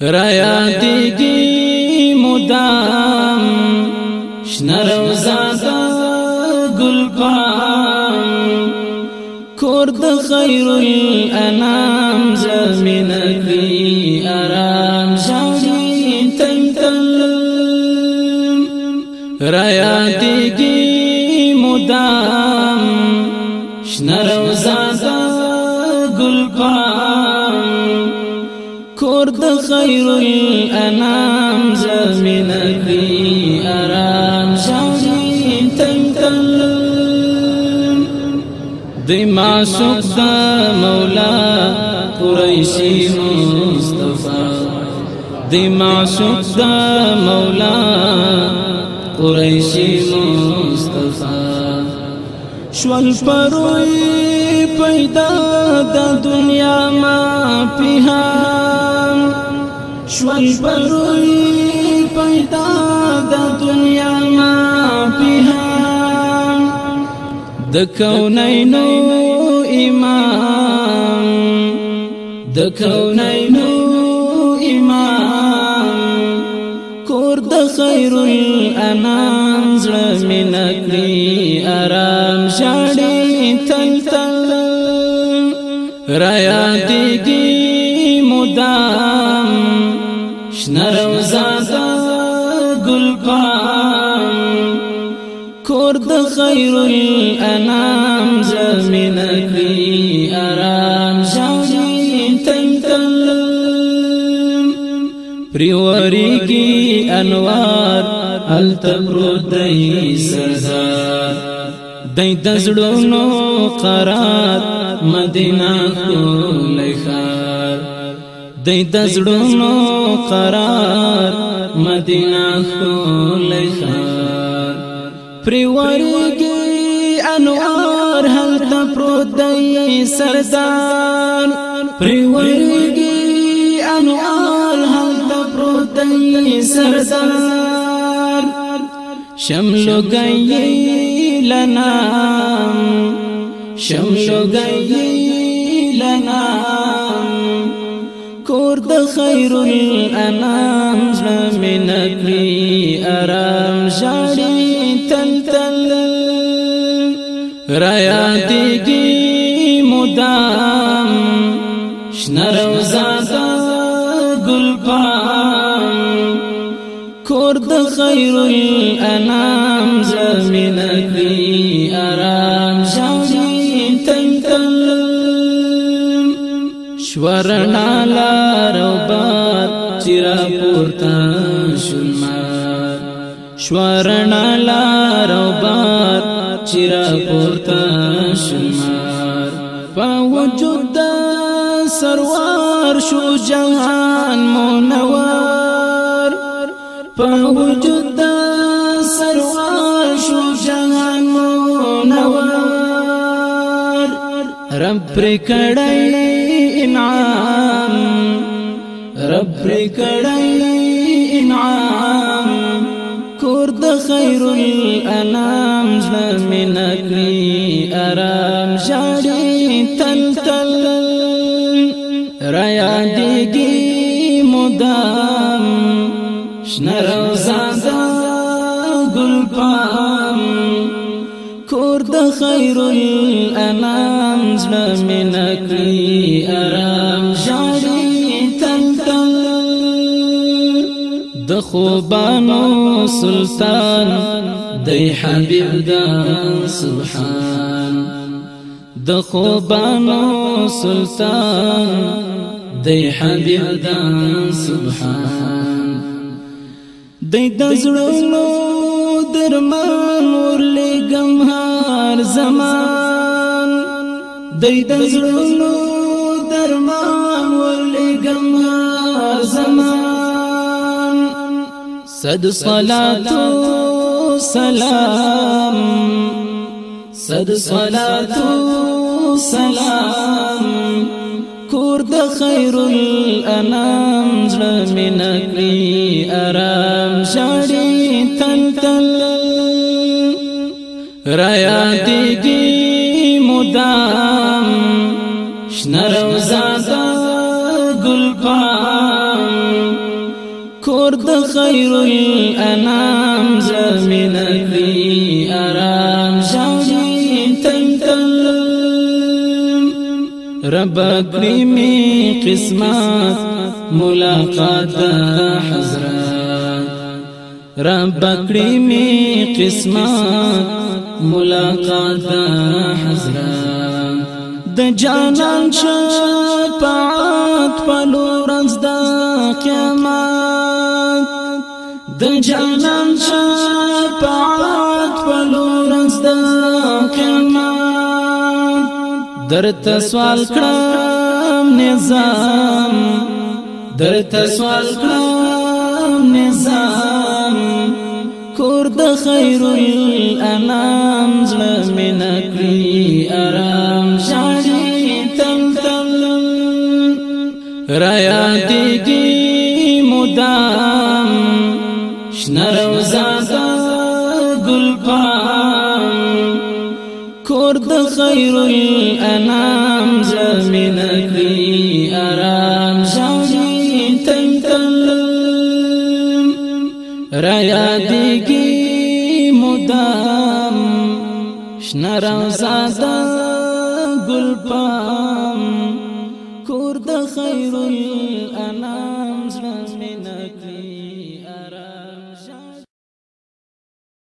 را یادېږي مدام شنه روزه د ګلپام کور د خیر الانام زمینه دی آرام. شاوړي تم تل. را یادېږي مدام شنه روزه د ګلپام د خیر الانام زمین کی آرام. شاوی دی معشوق دا مولا قریشی مصطفی دی معشوق دا مولا قریشی مصطفی شول پروي پیدا د دنیا ما پیهام شول پروي پیدا د دنیا ما پیهام د کونینو امام د کونینو امام کور د خیر الانام زړه مینکلی آرام شاړي تل تل رایا دیږي مدام شنرم زادا گل پام کور د خیر الانام زمین کړی آرام شاوی تنگ تل پریوری کی انوار التبرو دای سرزار دای دزړو نو قرار مدینه کو لخار دای دزړونو قرار مدینه کولای خار پریوریږي انوار هل تبرد دی سردار. پریوریږي انوار هل تبرد دی سردار. شملو گئی لنا شملو گئی لنا کور د خیر الانام زمین کلی آرام شاړي تل تل رایا دیږي مدام شنر روزا گل پام. کور د خیر الانام زمین آرام شورنا لارو باد چرا پورتا شلمار شورنا لارو باد چرا پورتا شلمار فوجود سروار شو جهان منور فوجود سروار شو جهان منور رب پر کړی انعام رب پر کړی انعام کور د خیر الانام زمین کلی آرام شاړي تل تل رایا دیږي مدام. شنر روزا گل پام کور د خیر الأنام زمین کلی آرام شاړي تل تل د خوبانو سلطان. دی حبیب دا سبحان. د خوبانو سلطان. دی حبیب دا سبحان. دی د درمان دی د زړونو درمان غمهار زمان صد صلات سلام. صد صلات سلام. کور د خیر الأنام زړه مین کړی آرام. شاړي شنر روزا گل پام خیر الانام زمین کړی آرام شاوی تل تل رب کړی می قسمت ملاقات حضرت. رب کړی می قسمت ملاقات حضرت. د جانان شفاعت پلورنز د قیامت. د جانان شفاعت پلورنز د قیامت. درته سوال کړم نظام. درته سوال کړم نظام. کور د خیر الانام زړه مې نکړي آرام شاړي را یادېږي مدام شنه روزا د ګل پام کور د خیر الانام مې نکړي آرام شاړي تل تل را یادېږي مدام شنه روزا د ګل پام کور د خیر الانام